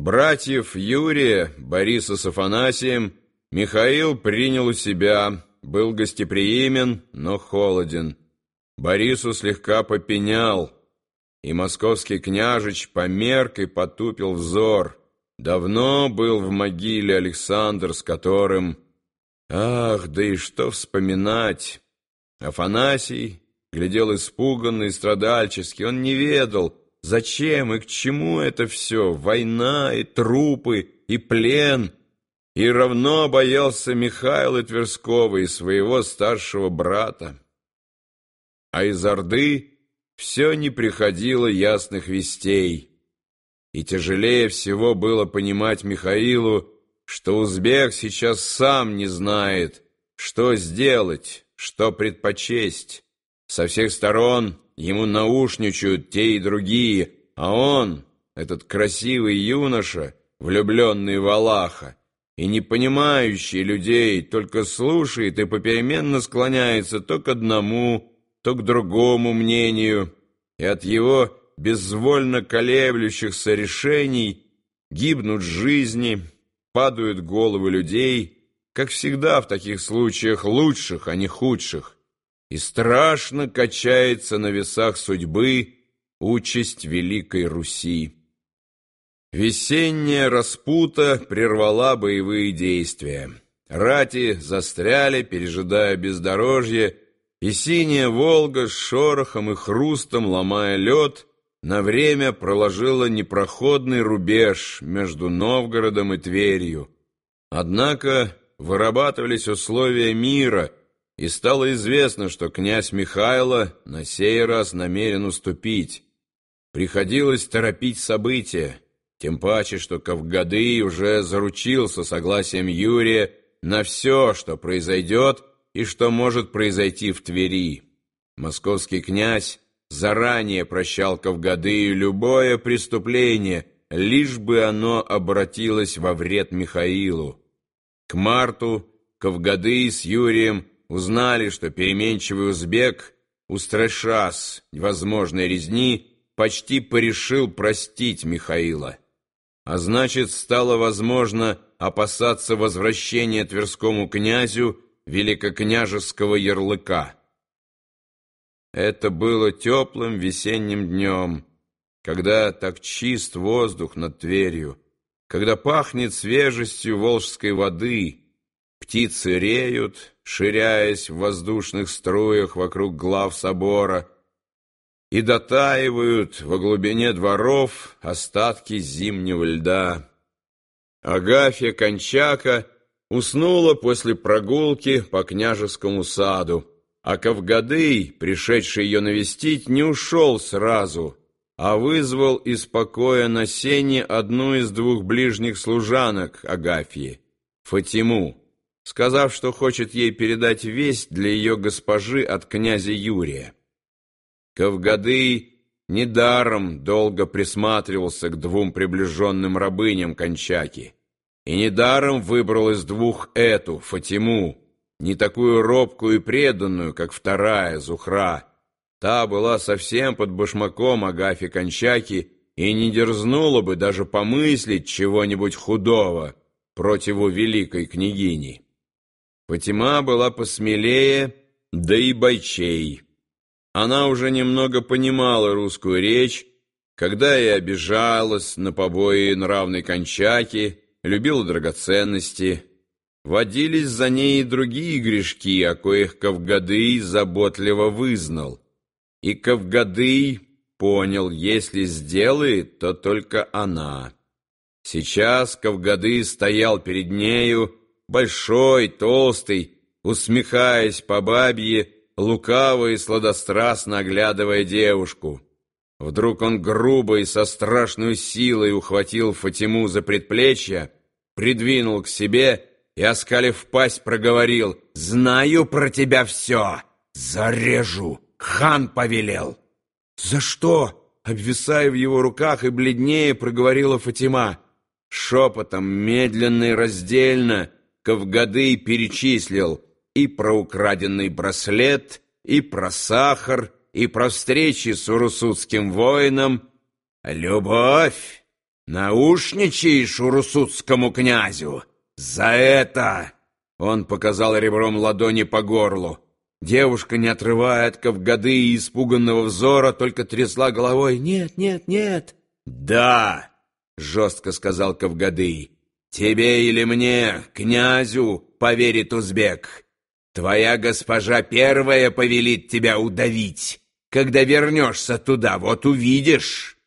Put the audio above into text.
Братьев Юрия, Бориса с Афанасием Михаил принял у себя, был гостеприимен, но холоден. Борису слегка попенял, и московский княжич померк и потупил взор. Давно был в могиле Александр, с которым... Ах, да и что вспоминать! Афанасий глядел испуганно и страдальчески, он не ведал, Зачем и к чему это все? Война и трупы, и плен. И равно боялся Михаила Тверского и своего старшего брата. А из Орды все не приходило ясных вестей. И тяжелее всего было понимать Михаилу, что узбек сейчас сам не знает, что сделать, что предпочесть. Со всех сторон Ему наушничают те и другие, а он, этот красивый юноша, влюбленный в Аллаха, и не понимающий людей, только слушает и попеременно склоняется то к одному, то к другому мнению, и от его безвольно колеблющихся решений гибнут жизни, падают головы людей, как всегда в таких случаях лучших, а не худших и страшно качается на весах судьбы участь Великой Руси. Весенняя распута прервала боевые действия. Рати застряли, пережидая бездорожье, и синяя Волга с шорохом и хрустом, ломая лед, на время проложила непроходный рубеж между Новгородом и Тверью. Однако вырабатывались условия мира — и стало известно, что князь Михайло на сей раз намерен уступить. Приходилось торопить события, тем паче, что Кавгадый уже заручился согласием Юрия на все, что произойдет и что может произойти в Твери. Московский князь заранее прощал Кавгадыю любое преступление, лишь бы оно обратилось во вред Михаилу. К марту Кавгадый с Юрием узнали, что переменчивый узбек, устрашась возможной резни, почти порешил простить Михаила. А значит, стало возможно опасаться возвращения Тверскому князю великокняжеского ярлыка. Это было теплым весенним днем, когда так чист воздух над Тверью, когда пахнет свежестью волжской воды, птицы реют, ширяясь в воздушных струях вокруг глав собора, и дотаивают во глубине дворов остатки зимнего льда. Агафья Кончака уснула после прогулки по княжескому саду, а Кавгадый, пришедший ее навестить, не ушел сразу, а вызвал из покоя на сене одну из двух ближних служанок Агафьи, Фатиму сказав, что хочет ей передать весть для ее госпожи от князя Юрия. Кавгадый недаром долго присматривался к двум приближенным рабыням Кончаки, и недаром выбрал из двух эту, Фатиму, не такую робкую и преданную, как вторая, Зухра. Та была совсем под башмаком Агафи Кончаки и не дерзнула бы даже помыслить чего-нибудь худого противу великой княгини. Фатима была посмелее, да и бойчей. Она уже немного понимала русскую речь, когда и обижалась на побои нравной кончаки, любила драгоценности. Водились за ней и другие грешки, о коих Кавгадый заботливо вызнал. И Кавгадый понял, если сделает, то только она. Сейчас Кавгады стоял перед нею, большой, толстый, усмехаясь по бабье, лукаво и сладострастно оглядывая девушку. Вдруг он грубо и со страшной силой ухватил Фатиму за предплечье, придвинул к себе и, оскалив пасть, проговорил «Знаю про тебя все! Зарежу! Хан повелел!» «За что?» Обвисая в его руках и бледнее, проговорила Фатима. Шепотом, медленно и раздельно, Кавгадый перечислил и про украденный браслет, и про сахар, и про встречи с урусутским воином. «Любовь!» — наушничаешь урусутскому князю? За это!» Он показал ребром ладони по горлу. Девушка, не отрывая от Кавгады и испуганного взора, только трясла головой. «Нет, нет, нет!» «Да!» — жестко сказал Кавгады. «Тебе или мне, князю, поверит узбек. Твоя госпожа первая повелит тебя удавить. Когда вернешься туда, вот увидишь».